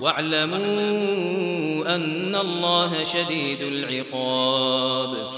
واعلموا أن الله شديد العقاب.